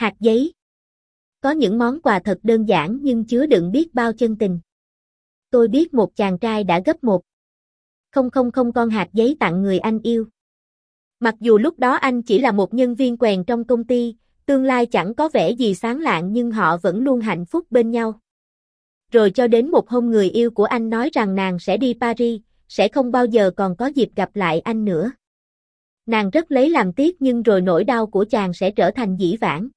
Hạt giấy. Có những món quà thật đơn giản nhưng chứa đựng biết bao chân tình. Tôi biết một chàng trai đã gấp một. Không không không con hạt giấy tặng người anh yêu. Mặc dù lúc đó anh chỉ là một nhân viên quèn trong công ty, tương lai chẳng có vẻ gì sáng lạng nhưng họ vẫn luôn hạnh phúc bên nhau. Rồi cho đến một hôm người yêu của anh nói rằng nàng sẽ đi Paris, sẽ không bao giờ còn có dịp gặp lại anh nữa. Nàng rất lấy làm tiếc nhưng rồi nỗi đau của chàng sẽ trở thành dĩ vãng.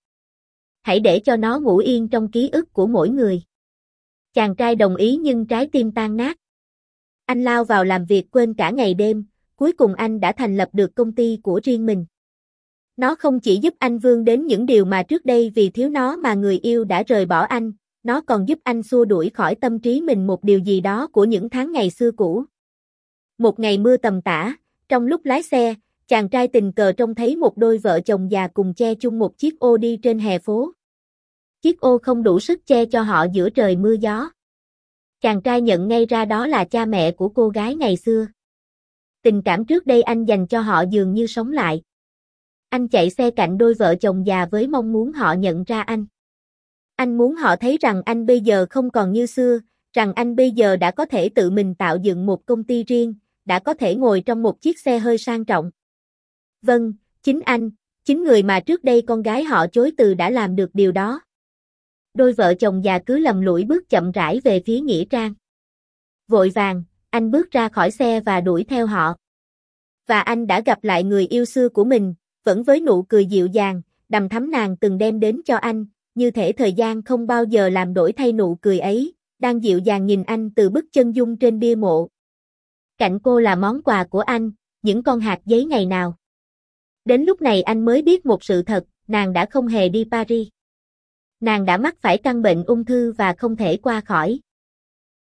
Hãy để cho nó ngủ yên trong ký ức của mỗi người. Chàng trai đồng ý nhưng trái tim tan nát. Anh lao vào làm việc quên cả ngày đêm, cuối cùng anh đã thành lập được công ty của riêng mình. Nó không chỉ giúp anh vươn đến những điều mà trước đây vì thiếu nó mà người yêu đã rời bỏ anh, nó còn giúp anh xua đuổi khỏi tâm trí mình một điều gì đó của những tháng ngày xưa cũ. Một ngày mưa tầm tã, trong lúc lái xe, chàng trai tình cờ trông thấy một đôi vợ chồng già cùng che chung một chiếc ô đi trên hè phố. Chiếc ô không đủ sức che cho họ giữa trời mưa gió. Chàng trai nhận ngay ra đó là cha mẹ của cô gái ngày xưa. Tình cảm trước đây anh dành cho họ dường như sống lại. Anh chạy xe cạnh đôi vợ chồng già với mong muốn họ nhận ra anh. Anh muốn họ thấy rằng anh bây giờ không còn như xưa, rằng anh bây giờ đã có thể tự mình tạo dựng một công ty riêng, đã có thể ngồi trong một chiếc xe hơi sang trọng. Vâng, chính anh, chính người mà trước đây con gái họ chối từ đã làm được điều đó. Đôi vợ chồng già cứ lầm lũi bước chậm rãi về phía Nghĩa Trang. Vội vàng, anh bước ra khỏi xe và đuổi theo họ. Và anh đã gặp lại người yêu xưa của mình, vẫn với nụ cười dịu dàng, đầm thắm nàng từng đem đến cho anh, như thể thời gian không bao giờ làm đổi thay nụ cười ấy, đang dịu dàng nhìn anh từ bức chân dung trên bia mộ. Cạnh cô là món quà của anh, những con hạt giấy ngày nào. Đến lúc này anh mới biết một sự thật, nàng đã không hề đi Paris. Nàng đã mắc phải căn bệnh ung thư và không thể qua khỏi.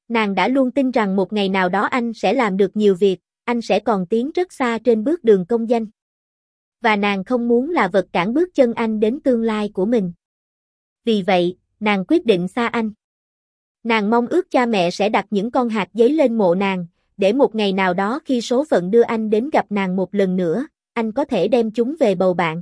Nàng đã luôn tin rằng một ngày nào đó anh sẽ làm được nhiều việc, anh sẽ còn tiến rất xa trên bước đường công danh. Và nàng không muốn là vật cản bước chân anh đến tương lai của mình. Vì vậy, nàng quyết định xa anh. Nàng mong ước cha mẹ sẽ đặt những con hạt giấy lên mộ nàng, để một ngày nào đó khi số phận đưa anh đến gặp nàng một lần nữa, anh có thể đem chúng về bầu bạn.